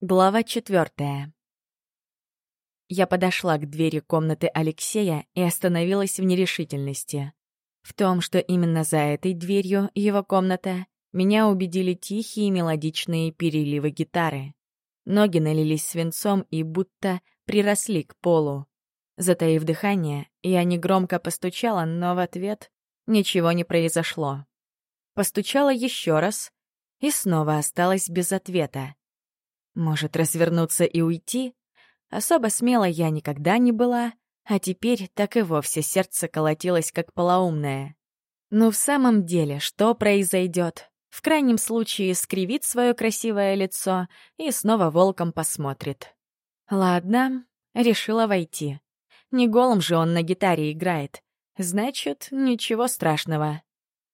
Глава четвертая. Я подошла к двери комнаты Алексея и остановилась в нерешительности. В том, что именно за этой дверью его комната, меня убедили тихие мелодичные переливы гитары. Ноги налились свинцом и будто приросли к полу. Затаив дыхание, я негромко постучала, но в ответ ничего не произошло. Постучала еще раз и снова осталась без ответа. Может, развернуться и уйти? Особо смело я никогда не была, а теперь так и вовсе сердце колотилось как полоумное. Ну в самом деле, что произойдет? В крайнем случае скривит свое красивое лицо и снова волком посмотрит. Ладно, решила войти. Не голым же он на гитаре играет. Значит, ничего страшного.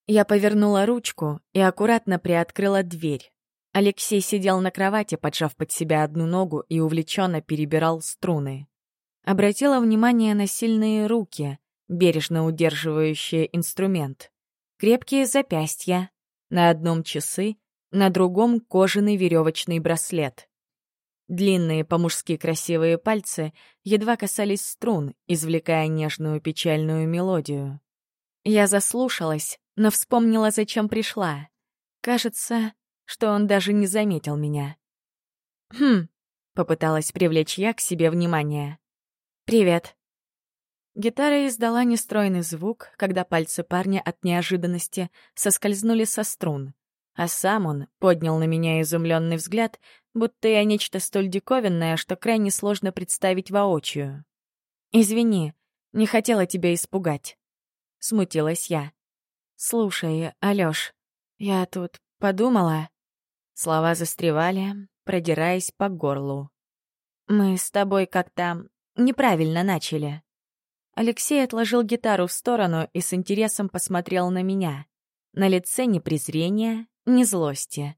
Я повернула ручку и аккуратно приоткрыла дверь. Алексей сидел на кровати, поджав под себя одну ногу и увлеченно перебирал струны. Обратила внимание на сильные руки, бережно удерживающие инструмент. Крепкие запястья, на одном часы, на другом кожаный веревочный браслет. Длинные по-мужски красивые пальцы едва касались струн, извлекая нежную печальную мелодию. Я заслушалась, но вспомнила, зачем пришла. Кажется, что он даже не заметил меня. «Хм», — попыталась привлечь я к себе внимание. «Привет». Гитара издала нестройный звук, когда пальцы парня от неожиданности соскользнули со струн, а сам он поднял на меня изумленный взгляд, будто я нечто столь диковинное, что крайне сложно представить воочию. «Извини, не хотела тебя испугать», — смутилась я. «Слушай, Алёш, я тут подумала...» Слова застревали, продираясь по горлу. «Мы с тобой как-то неправильно начали». Алексей отложил гитару в сторону и с интересом посмотрел на меня. На лице ни презрения, ни злости.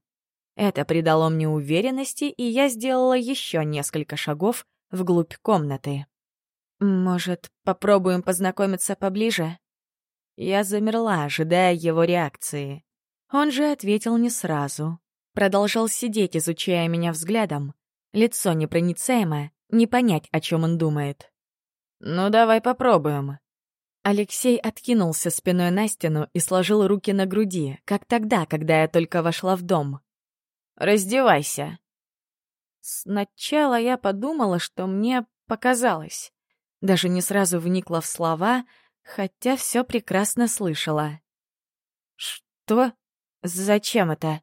Это придало мне уверенности, и я сделала еще несколько шагов вглубь комнаты. «Может, попробуем познакомиться поближе?» Я замерла, ожидая его реакции. Он же ответил не сразу. Продолжал сидеть, изучая меня взглядом. Лицо непроницаемое, не понять, о чем он думает. «Ну, давай попробуем». Алексей откинулся спиной на стену и сложил руки на груди, как тогда, когда я только вошла в дом. «Раздевайся». Сначала я подумала, что мне показалось. Даже не сразу вникла в слова, хотя все прекрасно слышала. «Что? Зачем это?»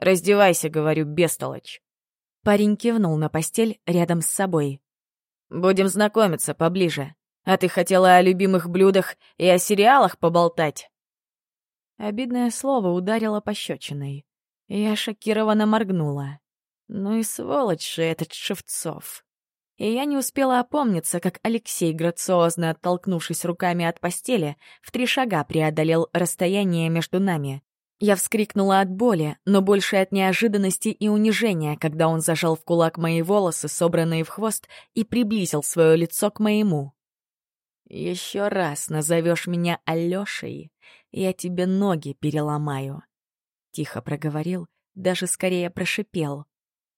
«Раздевайся», — говорю, бестолочь. Парень кивнул на постель рядом с собой. «Будем знакомиться поближе. А ты хотела о любимых блюдах и о сериалах поболтать?» Обидное слово ударило пощечиной. Я шокированно моргнула. Ну и сволочь же этот Шевцов. И я не успела опомниться, как Алексей, грациозно оттолкнувшись руками от постели, в три шага преодолел расстояние между нами. Я вскрикнула от боли, но больше от неожиданности и унижения, когда он зажал в кулак мои волосы, собранные в хвост, и приблизил свое лицо к моему. «Еще раз назовешь меня Алешей, я тебе ноги переломаю», — тихо проговорил, даже скорее прошипел.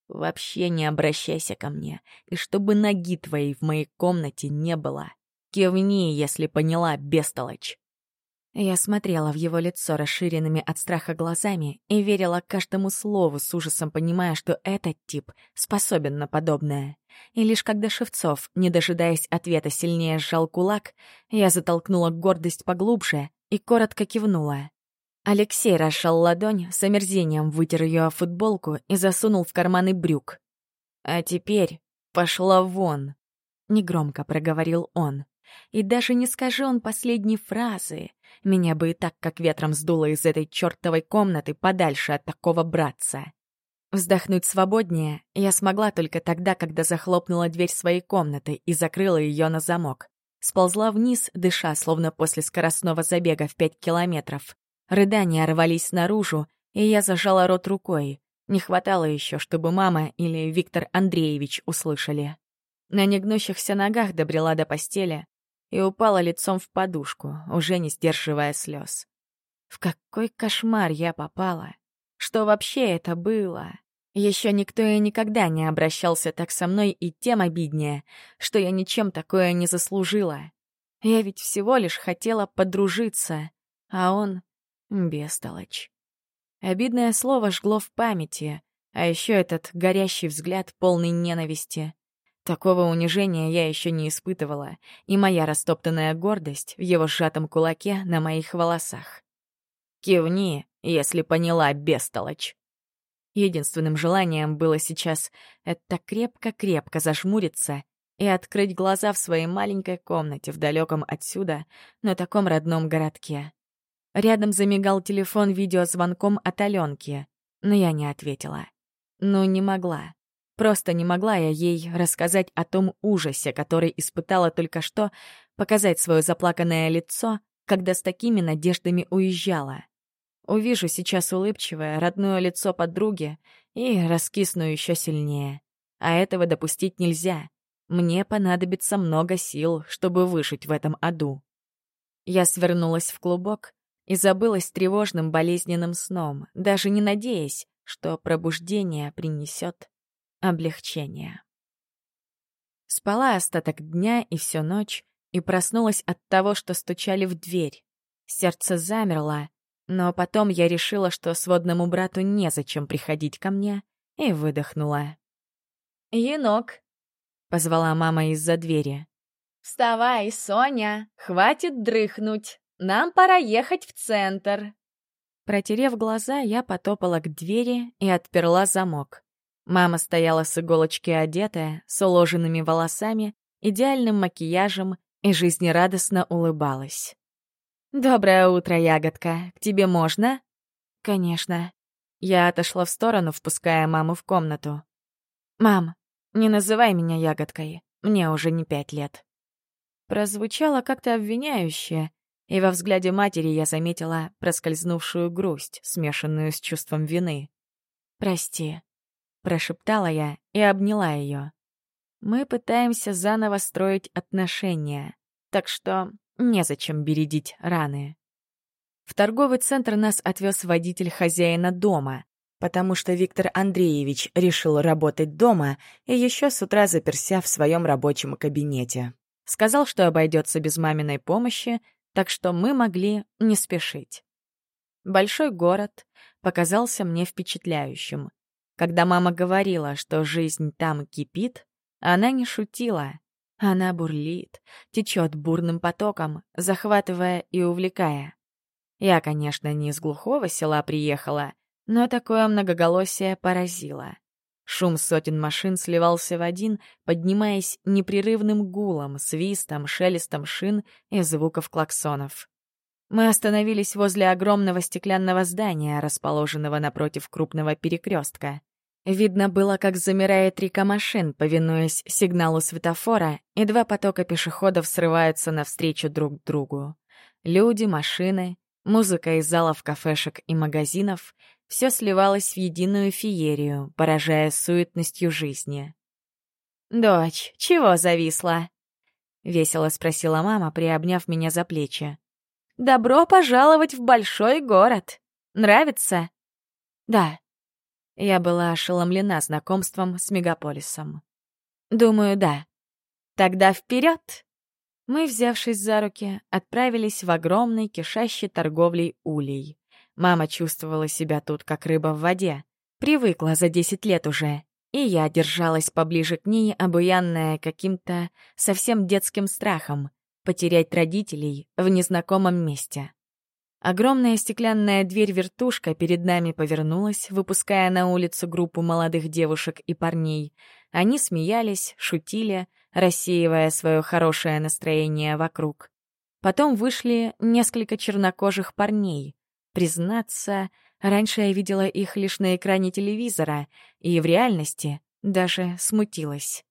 «Вообще не обращайся ко мне, и чтобы ноги твоей в моей комнате не было. Кивни, если поняла, бестолочь». Я смотрела в его лицо расширенными от страха глазами и верила каждому слову, с ужасом понимая, что этот тип способен на подобное. И лишь когда Шевцов, не дожидаясь ответа, сильнее сжал кулак, я затолкнула гордость поглубже и коротко кивнула. Алексей расшал ладонь, с омерзением вытер ее о футболку и засунул в карманы брюк. «А теперь пошла вон», — негромко проговорил он. И даже не скажи он последней фразы, меня бы и так как ветром сдуло из этой чертовой комнаты подальше от такого братца. Вздохнуть свободнее я смогла только тогда, когда захлопнула дверь своей комнаты и закрыла ее на замок. Сползла вниз, дыша, словно после скоростного забега в пять километров. Рыдания рвались наружу, и я зажала рот рукой. Не хватало еще, чтобы мама или Виктор Андреевич услышали. На негнущихся ногах добрела до постели, и упала лицом в подушку, уже не сдерживая слез. В какой кошмар я попала? Что вообще это было? Еще никто и никогда не обращался так со мной, и тем обиднее, что я ничем такое не заслужила. Я ведь всего лишь хотела подружиться, а он — бестолочь. Обидное слово жгло в памяти, а еще этот горящий взгляд, полный ненависти. Такого унижения я еще не испытывала, и моя растоптанная гордость в его сжатом кулаке на моих волосах. «Кивни, если поняла, бестолочь!» Единственным желанием было сейчас это крепко-крепко зажмуриться и открыть глаза в своей маленькой комнате в далеком отсюда, на таком родном городке. Рядом замигал телефон видеозвонком от Аленки, но я не ответила. Ну, не могла. Просто не могла я ей рассказать о том ужасе, который испытала только что, показать свое заплаканное лицо, когда с такими надеждами уезжала. Увижу сейчас улыбчивое, родное лицо подруги и раскисну еще сильнее. А этого допустить нельзя. Мне понадобится много сил, чтобы выжить в этом аду. Я свернулась в клубок и забылась тревожным болезненным сном, даже не надеясь, что пробуждение принесет облегчение. Спала остаток дня и всю ночь, и проснулась от того, что стучали в дверь. Сердце замерло, но потом я решила, что сводному брату незачем приходить ко мне, и выдохнула. «Енок!» — позвала мама из-за двери. «Вставай, Соня! Хватит дрыхнуть! Нам пора ехать в центр!» Протерев глаза, я потопала к двери и отперла замок. Мама стояла с иголочки одетая, с уложенными волосами, идеальным макияжем и жизнерадостно улыбалась. «Доброе утро, ягодка. К тебе можно?» «Конечно». Я отошла в сторону, впуская маму в комнату. «Мам, не называй меня ягодкой. Мне уже не пять лет». Прозвучало как-то обвиняюще, и во взгляде матери я заметила проскользнувшую грусть, смешанную с чувством вины. «Прости», — прошептала я и обняла ее. «Мы пытаемся заново строить отношения, так что Незачем бередить раны. В торговый центр нас отвез водитель хозяина дома, потому что Виктор Андреевич решил работать дома и еще с утра заперся в своем рабочем кабинете. Сказал, что обойдется без маминой помощи, так что мы могли не спешить. Большой город показался мне впечатляющим. Когда мама говорила, что жизнь там кипит, она не шутила. Она бурлит, течет бурным потоком, захватывая и увлекая. Я, конечно, не из глухого села приехала, но такое многоголосие поразило. Шум сотен машин сливался в один, поднимаясь непрерывным гулом, свистом, шелестом шин и звуков клаксонов. Мы остановились возле огромного стеклянного здания, расположенного напротив крупного перекрестка. Видно было, как замирает река машин, повинуясь сигналу светофора, и два потока пешеходов срываются навстречу друг другу. Люди, машины, музыка из залов кафешек и магазинов — все сливалось в единую феерию, поражая суетностью жизни. «Дочь, чего зависла?» — весело спросила мама, приобняв меня за плечи. «Добро пожаловать в большой город! Нравится?» «Да», я была ошеломлена знакомством с мегаполисом. Думаю, да. Тогда вперед! Мы, взявшись за руки, отправились в огромный, кишащий торговлей улей. Мама чувствовала себя тут, как рыба в воде. Привыкла за десять лет уже. И я держалась поближе к ней, обуянная каким-то совсем детским страхом — потерять родителей в незнакомом месте. Огромная стеклянная дверь-вертушка перед нами повернулась, выпуская на улицу группу молодых девушек и парней. Они смеялись, шутили, рассеивая свое хорошее настроение вокруг. Потом вышли несколько чернокожих парней. Признаться, раньше я видела их лишь на экране телевизора, и в реальности даже смутилась.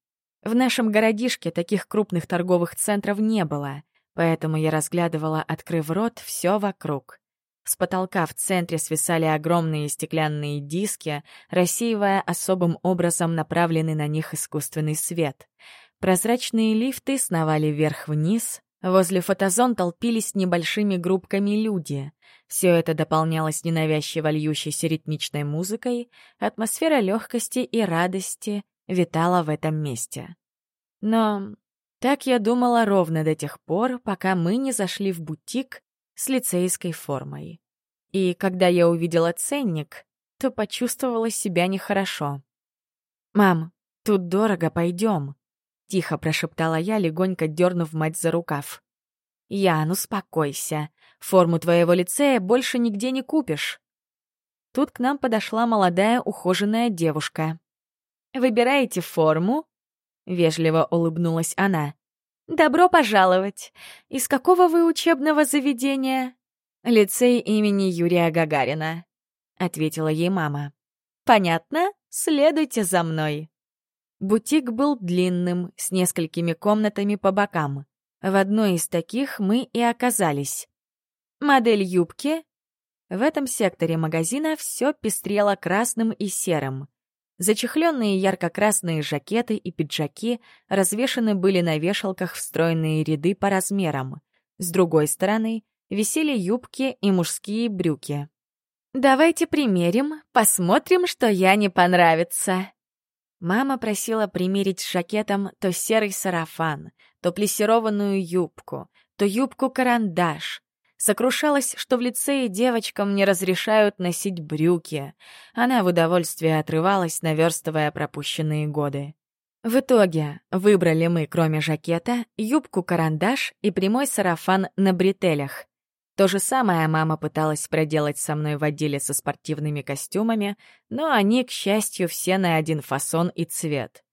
В нашем городишке таких крупных торговых центров не было — Поэтому я разглядывала, открыв рот, все вокруг. С потолка в центре свисали огромные стеклянные диски, рассеивая особым образом направленный на них искусственный свет. Прозрачные лифты сновали вверх-вниз, Возле фотозон толпились небольшими группками люди. Все это дополнялось ненавязчиво льющейся ритмичной музыкой, атмосфера легкости и радости витала в этом месте. Но так я думала ровно до тех пор, пока мы не зашли в бутик с лицейской формой. И когда я увидела ценник, то почувствовала себя нехорошо. «Мам, тут дорого, пойдем», — тихо прошептала я, легонько дернув мать за рукав. «Ян, успокойся. Форму твоего лицея больше нигде не купишь». Тут к нам подошла молодая ухоженная девушка. «Выбираете форму?» — вежливо улыбнулась она. «Добро пожаловать! Из какого вы учебного заведения?» «Лицей имени Юрия Гагарина», — ответила ей мама. «Понятно? Следуйте за мной». Бутик был длинным, с несколькими комнатами по бокам. В одной из таких мы и оказались. Модель юбки. В этом секторе магазина все пестрело красным и серым. Зачехленные ярко-красные жакеты и пиджаки развешаны были на вешалках встроенные ряды по размерам. С другой стороны висели юбки и мужские брюки. «Давайте примерим, посмотрим, что я не понравится». Мама просила примерить с жакетом то серый сарафан, то плессированную юбку, то юбку-карандаш, Сокрушалась, что в лицее девочкам не разрешают носить брюки. Она в удовольствии отрывалась, наверстывая пропущенные годы. В итоге выбрали мы, кроме жакета, юбку-карандаш и прямой сарафан на бретелях. То же самое мама пыталась проделать со мной в отделе со спортивными костюмами, но они, к счастью, все на один фасон и цвет.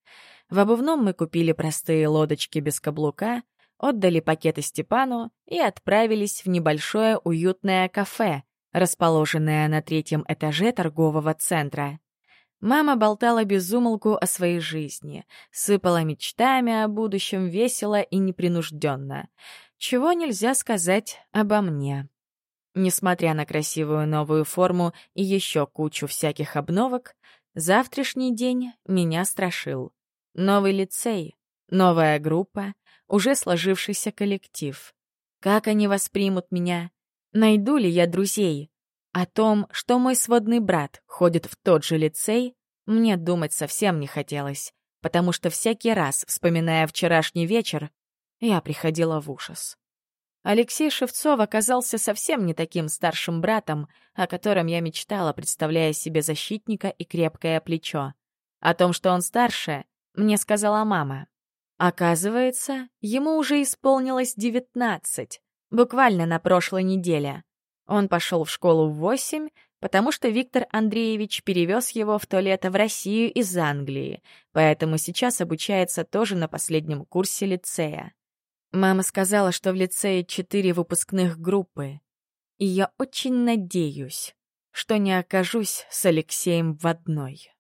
В обувном мы купили простые лодочки без каблука — отдали пакеты Степану и отправились в небольшое уютное кафе, расположенное на третьем этаже торгового центра. Мама болтала без умолку о своей жизни, сыпала мечтами о будущем весело и непринужденно. Чего нельзя сказать обо мне. Несмотря на красивую новую форму и еще кучу всяких обновок, завтрашний день меня страшил. Новый лицей, новая группа, уже сложившийся коллектив. Как они воспримут меня? Найду ли я друзей? О том, что мой сводный брат ходит в тот же лицей, мне думать совсем не хотелось, потому что всякий раз, вспоминая вчерашний вечер, я приходила в ужас. Алексей Шевцов оказался совсем не таким старшим братом, о котором я мечтала, представляя себе защитника и крепкое плечо. О том, что он старше, мне сказала мама. Оказывается, ему уже исполнилось девятнадцать, буквально на прошлой неделе. Он пошел в школу в восемь, потому что Виктор Андреевич перевез его в то лето в Россию из Англии, поэтому сейчас обучается тоже на последнем курсе лицея. Мама сказала, что в лицее четыре выпускных группы, и я очень надеюсь, что не окажусь с Алексеем в одной.